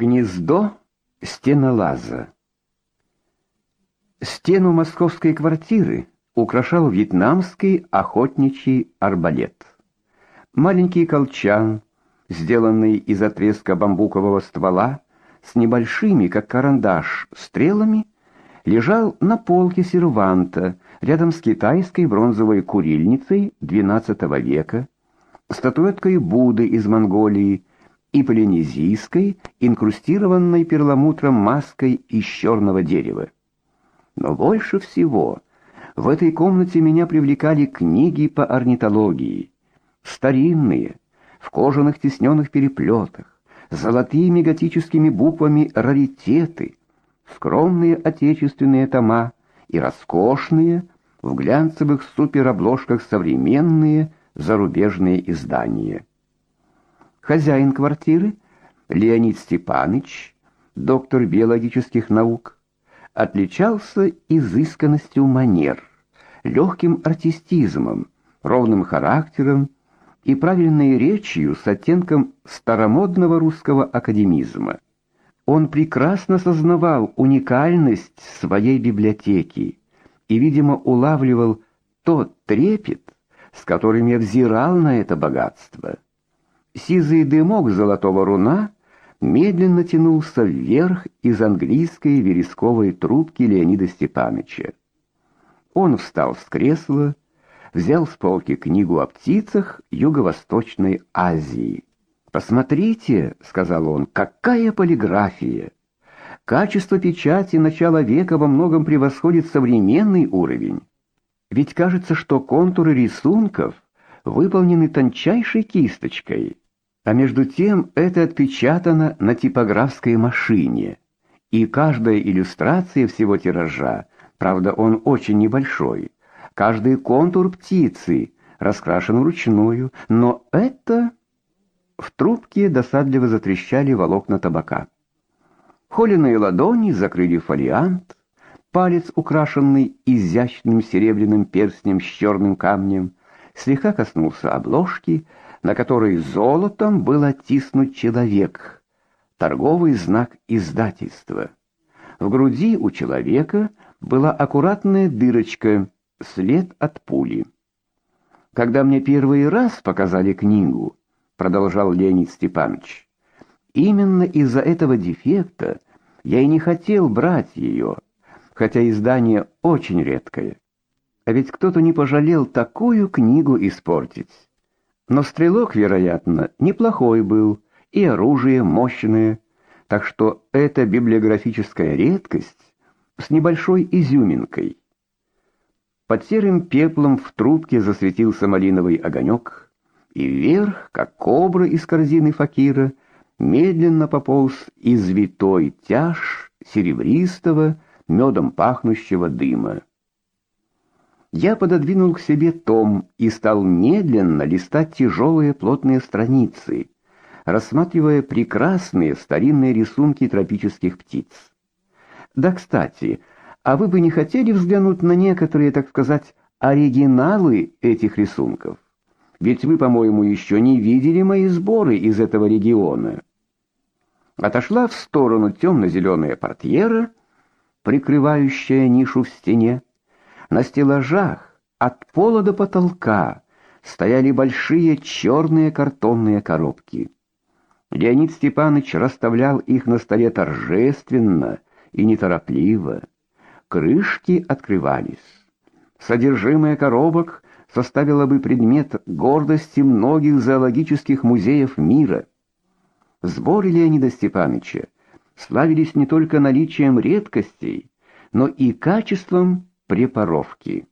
Гнездо стенолаза. Стену московской квартиры украшал вьетнамский охотничий арбалет. Маленький колчан, сделанный из отрезка бамбукового ствола, с небольшими, как карандаш, стрелами, лежал на полке серванта рядом с китайской бронзовой курильницей XII века, статуэткой Будды из Монголии и полинезийской, инкрустированной перламутром маской из черного дерева. Но больше всего в этой комнате меня привлекали книги по орнитологии, старинные, в кожаных тисненных переплетах, золотыми готическими буквами раритеты, скромные отечественные тома и роскошные в глянцевых суперобложках современные зарубежные издания. Хозяин квартиры Леонид Степанович, доктор биологических наук, отличался изысканностью манер, легким артистизмом, ровным характером и правильной речью с оттенком старомодного русского академизма. Он прекрасно сознавал уникальность своей библиотеки и, видимо, улавливал тот трепет, с которым я взирал на это богатство. Сизый дымок золотого руна медленно тянулся вверх из английской вересковой трубки Леонида Степановича. Он встал с кресла, взял с полки книгу о птицах Юго-Восточной Азии. «Посмотрите», — сказал он, — «какая полиграфия! Качество печати начала века во многом превосходит современный уровень. Ведь кажется, что контуры рисунков выполнены тончайшей кисточкой» а между тем это отпечатано на типографской машине, и каждая иллюстрация всего тиража, правда, он очень небольшой, каждый контур птицы раскрашен вручную, но это в трубке досадливо затрещали волокна табака. Холеные ладони закрыли фолиант, палец, украшенный изящным серебряным перстнем с черным камнем, слегка коснулся обложки, на которой золотом был оттиснут человек, торговый знак издательства. В груди у человека была аккуратная дырочка, след от пули. Когда мне первый раз показали книгу, продолжал Леонид Степанович, именно из-за этого дефекта я и не хотел брать ее, хотя издание очень редкое. А ведь кто-то не пожалел такую книгу испортить. Но стрелок, вероятно, неплохой был, и оружие мощное, так что это библиографическая редкость с небольшой изюминкой. Под серым пеплом в трубке засветился малиновый огонек, и вверх, как кобра из корзины факира, медленно пополз извитой тяж серебристого, медом пахнущего дыма. Я пододвинул к себе том и стал медленно листать тяжелые плотные страницы, рассматривая прекрасные старинные рисунки тропических птиц. Да, кстати, а вы бы не хотели взглянуть на некоторые, так сказать, оригиналы этих рисунков? Ведь вы, по-моему, еще не видели мои сборы из этого региона. Отошла в сторону темно-зеленая портьера, прикрывающая нишу в стене. На стеллажах от пола до потолка стояли большие черные картонные коробки. Леонид Степанович расставлял их на столе торжественно и неторопливо. Крышки открывались. Содержимое коробок составило бы предмет гордости многих зоологических музеев мира. Сборы Леонида Степановича славились не только наличием редкостей, но и качеством препаровки.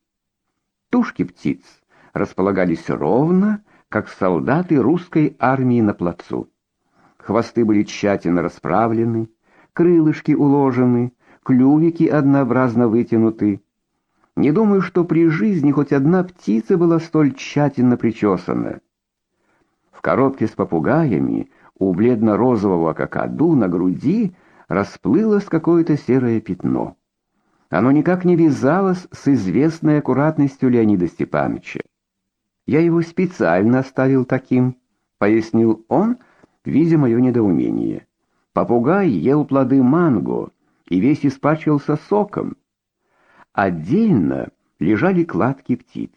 Тушки птиц располагались ровно, как солдаты русской армии на плацу. Хвосты были тщательно расправлены, крылышки уложены, клювики однообразно вытянуты. Не думаю, что при жизни хоть одна птица была столь тщательно причесана. В коробке с попугаями у бледно-розового кокоду на груди расплылось какое-то серое пятно. Оно никак не вязалось с известной аккуратностью Леонида Степановича. Я его специально оставил таким, пояснил он, видя мое недоумение. Попугай ел плоды манго и весь испачкался соком. Отдельно лежали кладки птиц.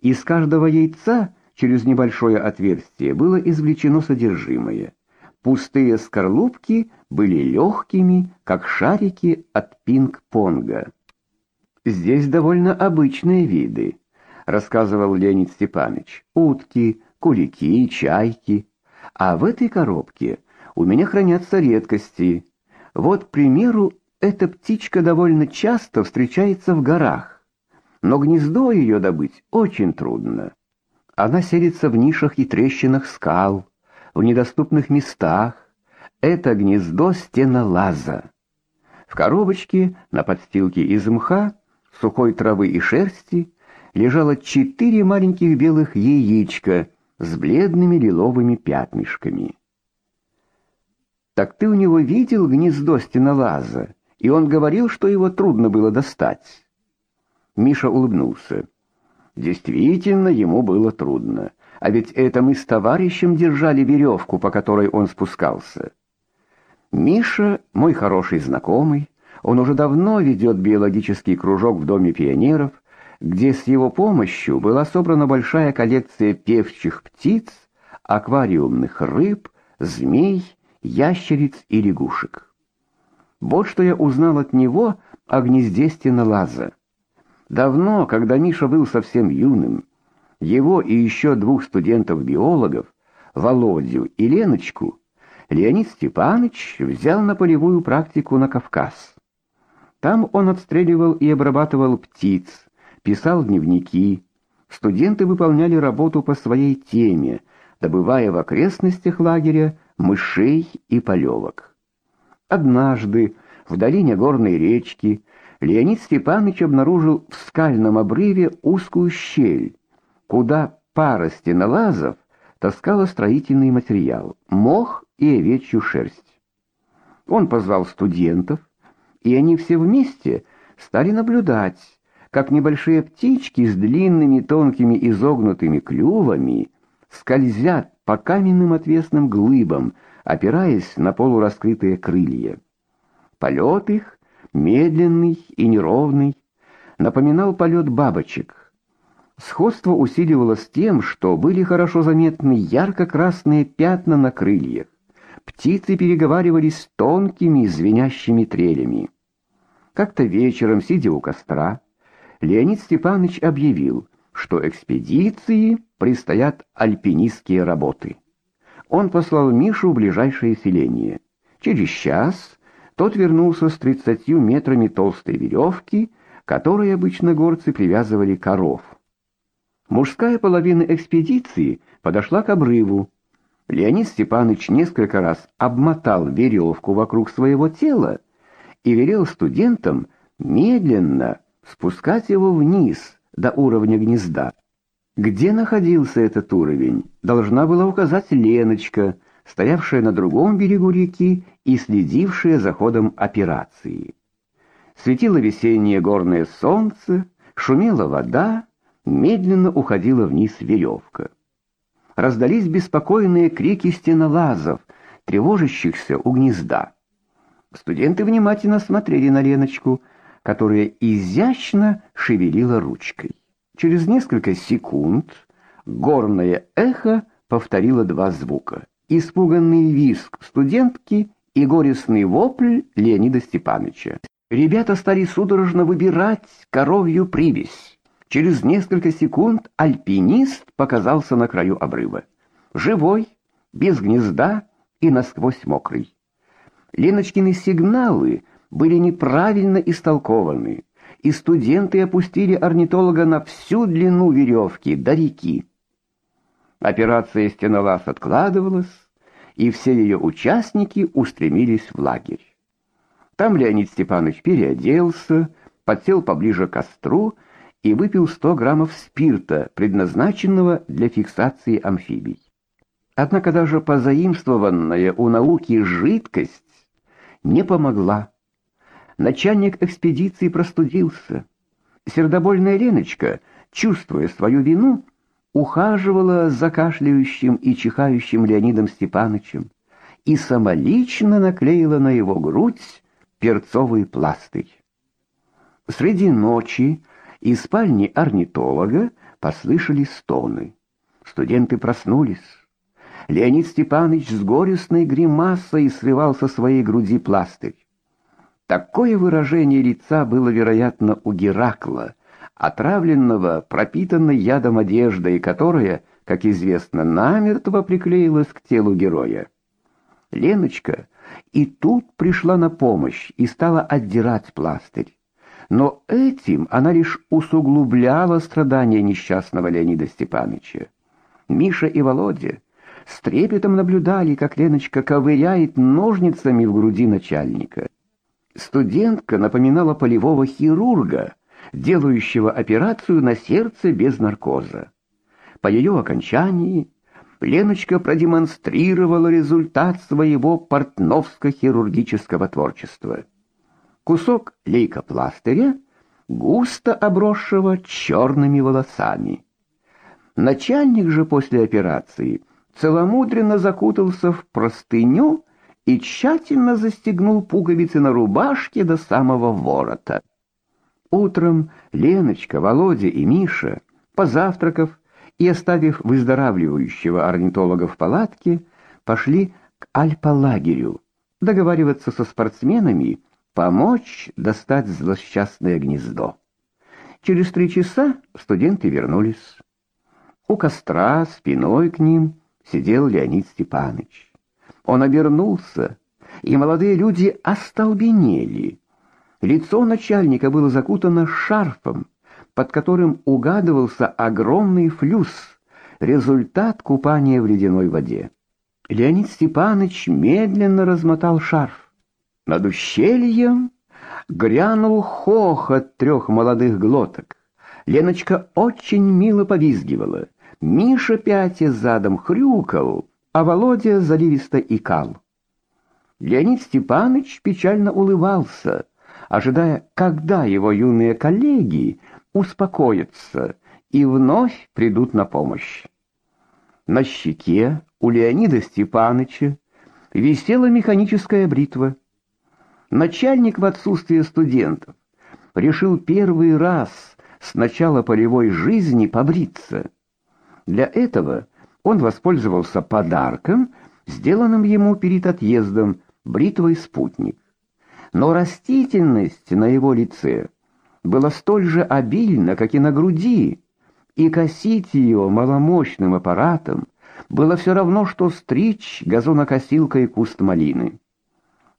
Из каждого яйца через небольшое отверстие было извлечено содержимое. Пустые скорлупки были легкими, как шарики от пинг-понга. Здесь довольно обычные виды, рассказывал Леонид Степанович. Утки, кулики, чайки. А в этой коробке у меня хранятся редкости. Вот, к примеру, эта птичка довольно часто встречается в горах, но гнездо ее добыть очень трудно. Она селится в нишах и трещинах скал, в недоступных местах. Это гнездо стенолаза. В коробочке на подстилке из мха, сухой травы и шерсти лежало четыре маленьких белых яичка с бледными лиловыми пятнышками. Так ты у него видел гнездо стенолаза, и он говорил, что его трудно было достать. Миша улыбнулся. Действительно, ему было трудно, а ведь это мы с товарищем держали веревку, по которой он спускался. Миша, мой хороший знакомый, он уже давно ведет биологический кружок в доме пионеров, где с его помощью была собрана большая коллекция певчих птиц, аквариумных рыб, змей ящериц и лягушек. Вот что я узнал от него о гнезде стенолаза. Давно, когда Миша был совсем юным, его и еще двух студентов-биологов, Володю и Леночку, Леонид Степанович взял на полевую практику на Кавказ. Там он отстреливал и обрабатывал птиц, писал дневники. Студенты выполняли работу по своей теме, добывая в окрестностях лагеря мышей и полевок. Однажды в долине горной речки Леонид Степанович обнаружил в скальном обрыве узкую щель, куда пара стенолазов таскала строительный материал — мох и овечью шерсть. Он позвал студентов, и они все вместе стали наблюдать, как небольшие птички с длинными тонкими изогнутыми клювами скользят по каменным отвесным глыбам, опираясь на полураскрытые крылья. Полет их, медленный и неровный, напоминал полет бабочек. Сходство усиливалось тем, что были хорошо заметны ярко-красные пятна на крыльях. Птицы переговаривались тонкими звенящими трелями. Как-то вечером, сидя у костра, Леонид Степанович объявил, что экспедиции предстоят альпинистские работы. Он послал Мишу в ближайшее селение. Через час тот вернулся с тридцатью метрами толстой веревки, которой обычно горцы привязывали коров. Мужская половина экспедиции подошла к обрыву. Леонид Степанович несколько раз обмотал веревку вокруг своего тела и велел студентам медленно спускать его вниз до уровня гнезда. Где находился этот уровень, должна была указать Леночка, стоявшая на другом берегу реки и следившая за ходом операции. Светило весеннее горное солнце, шумела вода, медленно уходила вниз веревка. Раздались беспокойные крики стенолазов, тревожащихся у гнезда. Студенты внимательно смотрели на Леночку, которая изящно шевелила ручкой. Через несколько секунд горное эхо повторило два звука: испуганный визг студентки и горестный вопль Леонида Степановича. Ребята стали судорожно выбирать коровью привязь. Через несколько секунд альпинист показался на краю обрыва. Живой, без гнезда и насквозь мокрый. Леночкины сигналы были неправильно истолкованы, и студенты опустили орнитолога на всю длину веревки до реки. Операция «Стенолаз» откладывалась, и все ее участники устремились в лагерь. Там Леонид Степанович переоделся, подсел поближе к костру и выпил 100 граммов спирта, предназначенного для фиксации амфибий. Однако даже позаимствованная у науки жидкость не помогла. Начальник экспедиции простудился. Сердобольная Леночка, чувствуя свою вину, ухаживала за кашляющим и чихающим Леонидом Степановичем и самолично наклеила на его грудь перцовый пластырь. Среди ночи из спальни орнитолога послышались стоны. Студенты проснулись. Леонид Степанович с горестной гримасой срывал со своей груди пластырь. Такое выражение лица было, вероятно, у Геракла, отравленного, пропитанной ядом одеждой, которая, как известно, намертво приклеилась к телу героя. Леночка и тут пришла на помощь и стала отдирать пластырь. Но этим она лишь усугубляла страдания несчастного Леонида Степановича. Миша и Володя с трепетом наблюдали, как Леночка ковыряет ножницами в груди начальника. Студентка напоминала полевого хирурга, делающего операцию на сердце без наркоза. По ее окончании Леночка продемонстрировала результат своего портновско-хирургического творчества. Кусок лейкопластыря, густо обросшего черными волосами. Начальник же после операции целомудренно закутался в простыню и тщательно застегнул пуговицы на рубашке до самого ворота. Утром Леночка, Володя и Миша, позавтракав, и, оставив выздоравливающего орнитолога в палатке, пошли к альпалагерю договариваться со спортсменами, помочь достать злосчастное гнездо. Через три часа студенты вернулись. У костра спиной к ним сидел Леонид Степанович. Он обернулся, и молодые люди остолбенели. Лицо начальника было закутано шарфом, под которым угадывался огромный флюс, результат купания в ледяной воде. Леонид Степанович медленно размотал шарф. Над ущельем грянул хохот трех молодых глоток. Леночка очень мило повизгивала. Миша пятя задом хрюкал, а Володя заливисто икал. Леонид Степанович печально улыбался, ожидая, когда его юные коллеги успокоятся и вновь придут на помощь. На щеке у Леонида Степановича висела механическая бритва. Начальник в отсутствие студентов решил первый раз с начала полевой жизни побриться. Для этого он воспользовался подарком, сделанным ему перед отъездом бритвой спутник. Но растительность на его лице было столь же обильно, как и на груди, и косить ее маломощным аппаратом было все равно, что стричь газонокосилкой куст малины.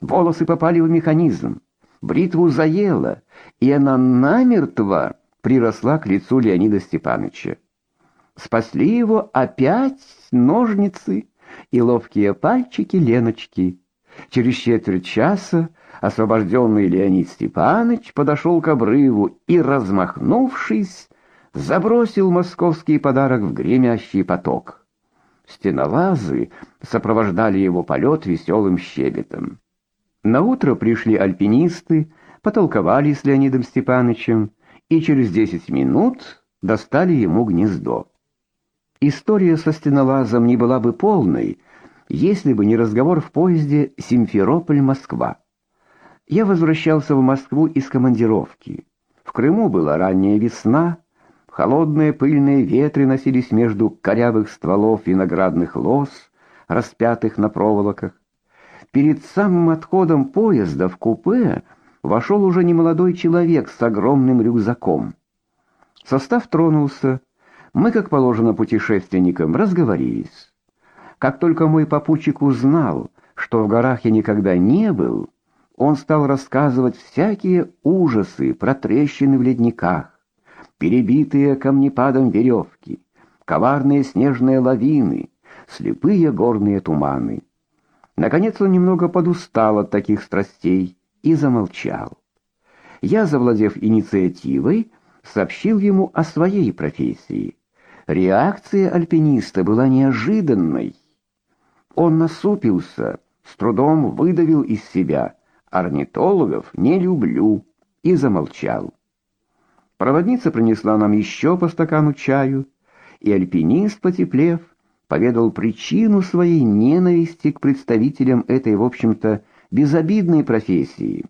Волосы попали в механизм, бритву заело, и она намертво приросла к лицу Леонида Степановича. Спасли его опять ножницы и ловкие пальчики Леночки. Через четверть часа освобожденный Леонид Степанович подошел к обрыву и, размахнувшись, забросил московский подарок в гремящий поток. Стеновазы сопровождали его полет веселым щебетом. На утро пришли альпинисты, потолковали с Леонидом Степановичем и через десять минут достали ему гнездо. История со стеновазом не была бы полной, если бы не разговор в поезде Симферополь-Москва. Я возвращался в Москву из командировки. В Крыму была ранняя весна, холодные пыльные ветры носились между корявых стволов виноградных лоз, распятых на проволоках. Перед самым отходом поезда в купе вошел уже немолодой человек с огромным рюкзаком. Состав тронулся. Мы, как положено путешественникам, разговорились. Как только мой попутчик узнал, что в горах я никогда не был, он стал рассказывать всякие ужасы про трещины в ледниках, перебитые камнепадом веревки, коварные снежные лавины, слепые горные туманы. Наконец он немного подустал от таких страстей и замолчал. Я, завладев инициативой, сообщил ему о своей профессии. Реакция альпиниста была неожиданной. Он насупился, с трудом выдавил из себя — орнитологов не люблю, и замолчал. Проводница принесла нам еще по стакану чаю, и альпинист, потеплев, поведал причину своей ненависти к представителям этой, в общем-то, безобидной профессии.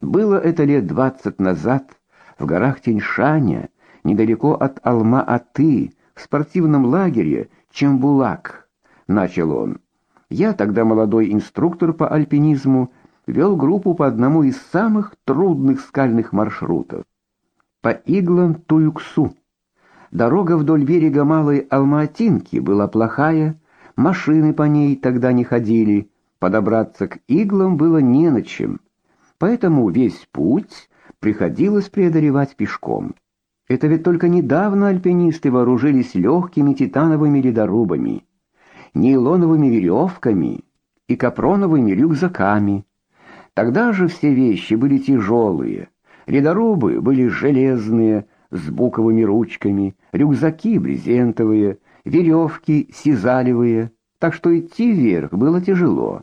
Было это лет двадцать назад в горах Тяньшаня, недалеко от Алма-Аты, в спортивном лагере Чембулак, начал он. Я тогда молодой инструктор по альпинизму, вел группу по одному из самых трудных скальных маршрутов по иглам Туюксу. Дорога вдоль берега Малой Алматинки была плохая, машины по ней тогда не ходили, подобраться к иглам было не на чем. Поэтому весь путь приходилось преодолевать пешком. Это ведь только недавно альпинисты вооружились легкими титановыми ледорубами, нейлоновыми веревками и капроновыми рюкзаками. Тогда же все вещи были тяжелые. Ледорубы были железные, с буковыми ручками, рюкзаки брезентовые, веревки сизалевые, так что идти вверх было тяжело.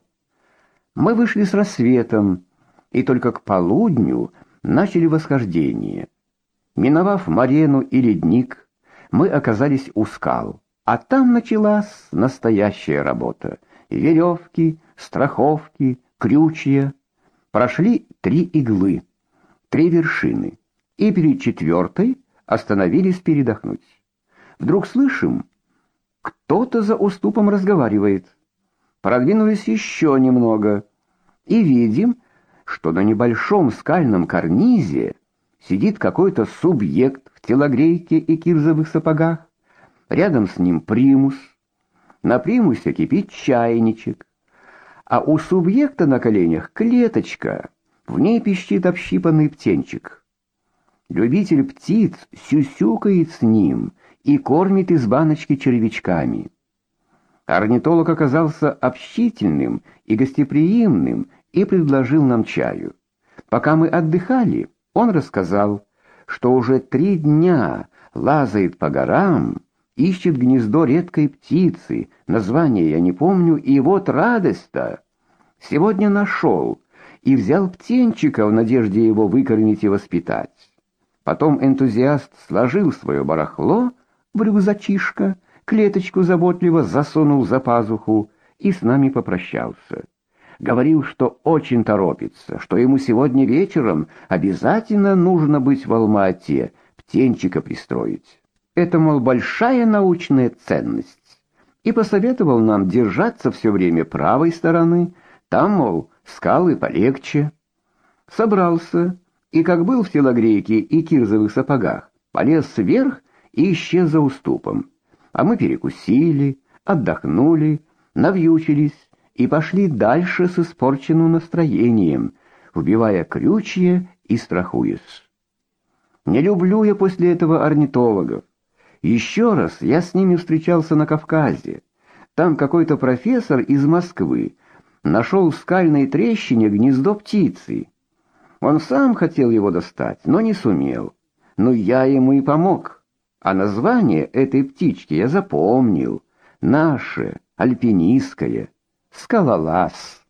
Мы вышли с рассветом, и только к полудню начали восхождение. Миновав Марену и ледник, мы оказались у скал, а там началась настоящая работа. Веревки, страховки, крючья, Прошли три иглы, три вершины, и перед четвертой остановились передохнуть. Вдруг слышим, кто-то за уступом разговаривает. Продвинулись еще немного и видим, что на небольшом скальном карнизе сидит какой-то субъект в телогрейке и кирзовых сапогах. Рядом с ним примус. На примусе кипит чайничек а у субъекта на коленях клеточка, в ней пищит общипанный птенчик. Любитель птиц сюсюкает с ним и кормит из баночки червячками. Орнитолог оказался общительным и гостеприимным и предложил нам чаю. Пока мы отдыхали, он рассказал, что уже три дня лазает по горам, ищет гнездо редкой птицы, название я не помню, и вот радость-то. Сегодня нашел и взял птенчика в надежде его выкормить и воспитать. Потом энтузиаст сложил свое барахло в рюкзачишко, клеточку заботливо засунул за пазуху и с нами попрощался. Говорил, что очень торопится, что ему сегодня вечером обязательно нужно быть в Алма-Ате, птенчика пристроить. Это, мол, большая научная ценность. И посоветовал нам держаться все время правой стороны, там, мол, скалы полегче. Собрался, и как был в телогрейке и кирзовых сапогах, полез вверх и исчез за уступом. А мы перекусили, отдохнули, навьючились и пошли дальше с испорченным настроением, убивая крючья и страхуясь. Не люблю я после этого орнитологов. Еще раз я с ними встречался на Кавказе. Там какой-то профессор из Москвы нашел в скальной трещине гнездо птицы. Он сам хотел его достать, но не сумел. Но я ему и помог. А название этой птички я запомнил. Наше, альпинистское, скалолаз.